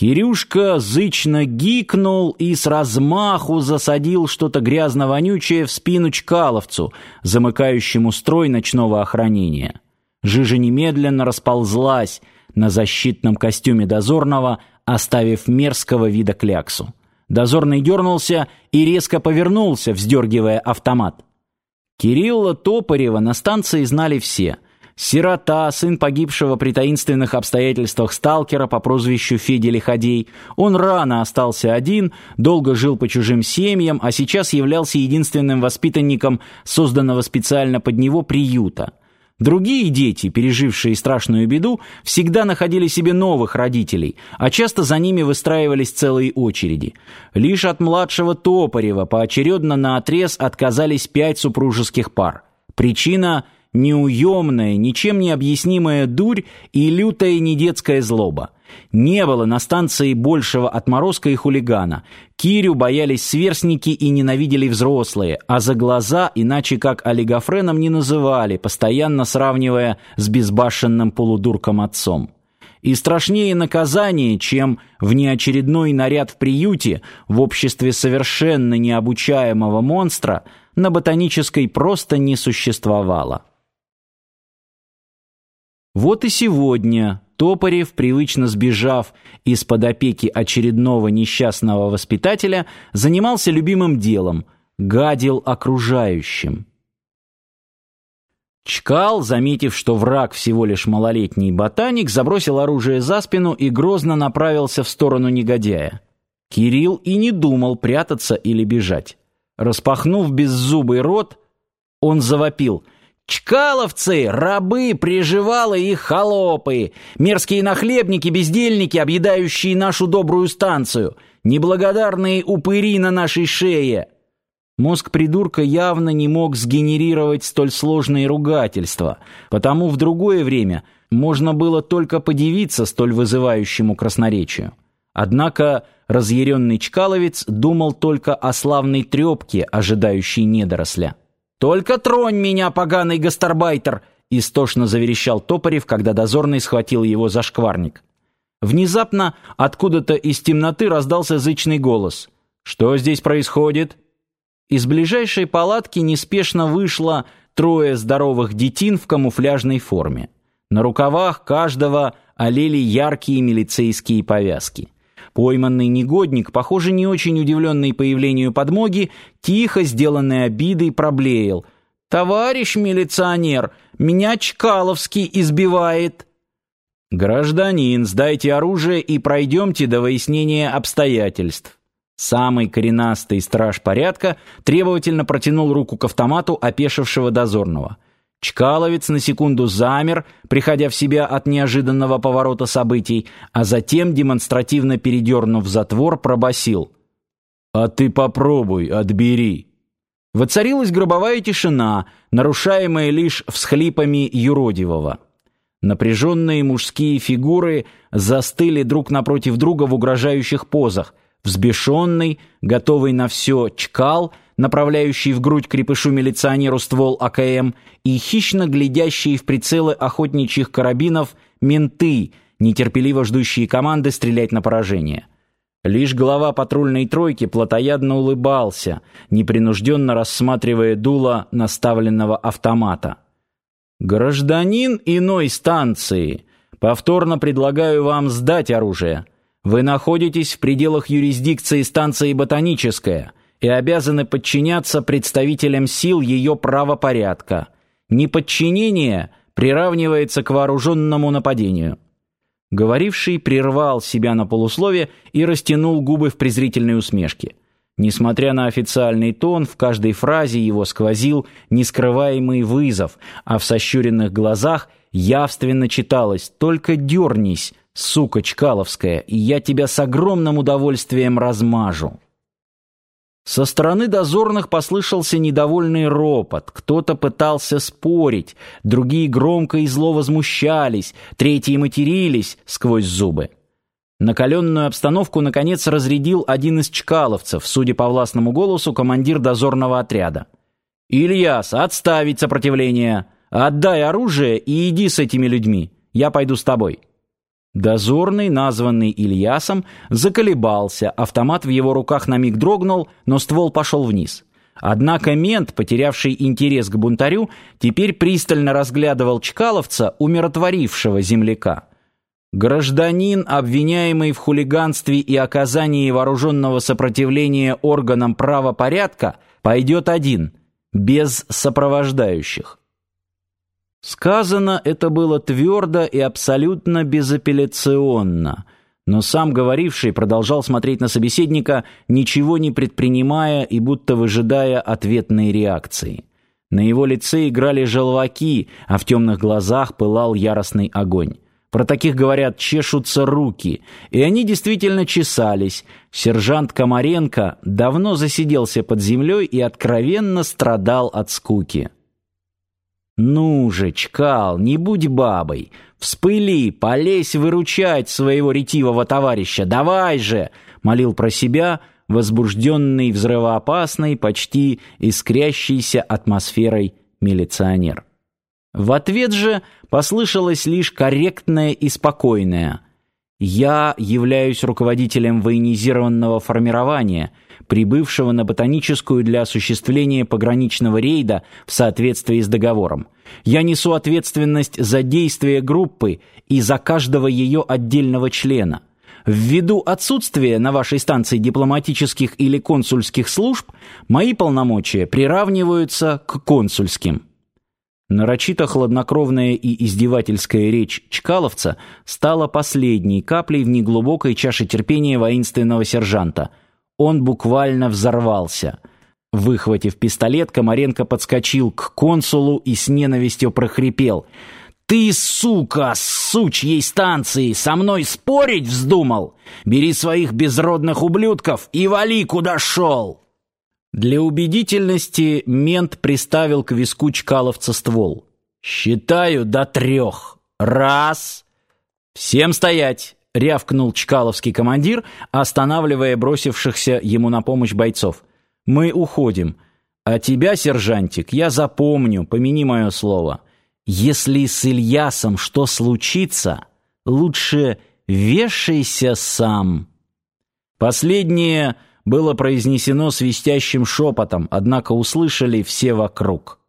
Кирюшка зычно гикнул и с размаху засадил что-то грязно-вонючее в спину Чкаловцу, замыкающему строй ночного охранения. Жижа немедленно расползлась на защитном костюме дозорного, оставив мерзкого вида кляксу. Дозорный дернулся и резко повернулся, вздергивая автомат. Кирилла Топорева на станции знали все — Сирота, сын погибшего при таинственных обстоятельствах сталкера по прозвищу Федя Лиходей. Он рано остался один, долго жил по чужим семьям, а сейчас являлся единственным воспитанником созданного специально под него приюта. Другие дети, пережившие страшную беду, всегда находили себе новых родителей, а часто за ними выстраивались целые очереди. Лишь от младшего Топорева поочередно на отрез отказались пять супружеских пар. Причина – неуемная, ничем не объяснимая дурь и лютая недетская злоба. Не было на станции большего отморозка и хулигана. Кирю боялись сверстники и ненавидели взрослые, а за глаза, иначе как олигофреном не называли, постоянно сравнивая с безбашенным полудурком отцом. И страшнее наказание, чем внеочередной наряд в приюте в обществе совершенно необучаемого монстра, на ботанической просто не существовало. Вот и сегодня Топорев, привычно сбежав из-под опеки очередного несчастного воспитателя, занимался любимым делом — гадил окружающим. Чкал, заметив, что враг всего лишь малолетний ботаник, забросил оружие за спину и грозно направился в сторону негодяя. Кирилл и не думал прятаться или бежать. Распахнув беззубый рот, он завопил — Чкаловцы, рабы, приживалы и холопы, мерзкие нахлебники, бездельники, объедающие нашу добрую станцию, неблагодарные упыри на нашей шее. Мозг придурка явно не мог сгенерировать столь сложные ругательства, потому в другое время можно было только подивиться столь вызывающему красноречию. Однако разъяренный чкаловец думал только о славной трепке, ожидающей недоросля. «Только тронь меня, поганый гастарбайтер!» — истошно заверещал Топорев, когда дозорный схватил его за шкварник. Внезапно откуда-то из темноты раздался зычный голос. «Что здесь происходит?» Из ближайшей палатки неспешно вышло трое здоровых детин в камуфляжной форме. На рукавах каждого олели яркие милицейские повязки. Пойманный негодник, похоже, не очень удивленный появлению подмоги, тихо, сделанной обидой, проблеял. «Товарищ милиционер, меня Чкаловский избивает!» «Гражданин, сдайте оружие и пройдемте до выяснения обстоятельств». Самый коренастый страж порядка требовательно протянул руку к автомату опешившего дозорного – Чкаловец на секунду замер, приходя в себя от неожиданного поворота событий, а затем, демонстративно передернув затвор, пробасил: «А ты попробуй, отбери». Воцарилась гробовая тишина, нарушаемая лишь всхлипами юродивого. Напряженные мужские фигуры застыли друг напротив друга в угрожающих позах. Взбешенный, готовый на все, чкал — направляющий в грудь крепышу-милиционеру ствол АКМ, и хищно глядящие в прицелы охотничьих карабинов менты, нетерпеливо ждущие команды стрелять на поражение. Лишь глава патрульной тройки плотоядно улыбался, непринужденно рассматривая дуло наставленного автомата. «Гражданин иной станции, повторно предлагаю вам сдать оружие. Вы находитесь в пределах юрисдикции станции «Ботаническая», и обязаны подчиняться представителям сил ее правопорядка. Неподчинение приравнивается к вооруженному нападению. Говоривший прервал себя на полуслове и растянул губы в презрительной усмешке. Несмотря на официальный тон, в каждой фразе его сквозил нескрываемый вызов, а в сощуренных глазах явственно читалось «Только дернись, сука Чкаловская, и я тебя с огромным удовольствием размажу». Со стороны дозорных послышался недовольный ропот. Кто-то пытался спорить, другие громко и зло возмущались, третьи матерились сквозь зубы. Накаленную обстановку, наконец, разрядил один из чкаловцев, судя по властному голосу, командир дозорного отряда. «Ильяс, отставить сопротивление! Отдай оружие и иди с этими людьми. Я пойду с тобой». Дозорный, названный Ильясом, заколебался, автомат в его руках на миг дрогнул, но ствол пошел вниз. Однако мент, потерявший интерес к бунтарю, теперь пристально разглядывал чкаловца, умиротворившего земляка. Гражданин, обвиняемый в хулиганстве и оказании вооруженного сопротивления органам правопорядка, пойдет один, без сопровождающих. Сказано это было твердо и абсолютно безапелляционно, но сам говоривший продолжал смотреть на собеседника, ничего не предпринимая и будто выжидая ответной реакции. На его лице играли желваки, а в темных глазах пылал яростный огонь. Про таких говорят чешутся руки, и они действительно чесались. Сержант Комаренко давно засиделся под землей и откровенно страдал от скуки. «Ну же, Чкал, не будь бабой! Вспыли, полезь выручать своего ретивого товарища! Давай же!» — молил про себя, возбужденный взрывоопасной, почти искрящейся атмосферой милиционер. В ответ же послышалось лишь корректное и спокойное «Я являюсь руководителем военизированного формирования», прибывшего на ботаническую для осуществления пограничного рейда в соответствии с договором. Я несу ответственность за действия группы и за каждого ее отдельного члена. Ввиду отсутствия на вашей станции дипломатических или консульских служб, мои полномочия приравниваются к консульским. Нарочито хладнокровная и издевательская речь Чкаловца стала последней каплей в неглубокой чаше терпения воинственного сержанта – он буквально взорвался. Выхватив пистолет, Комаренко подскочил к консулу и с ненавистью прохрипел. «Ты, сука, сучьей станции, со мной спорить вздумал? Бери своих безродных ублюдков и вали, куда шел!» Для убедительности мент приставил к виску Чкаловца ствол. «Считаю до трех. Раз. Всем стоять!» — рявкнул чкаловский командир, останавливая бросившихся ему на помощь бойцов. «Мы уходим. А тебя, сержантик, я запомню, помяни мое слово. Если с Ильясом что случится, лучше вешайся сам». Последнее было произнесено свистящим шепотом, однако услышали все вокруг.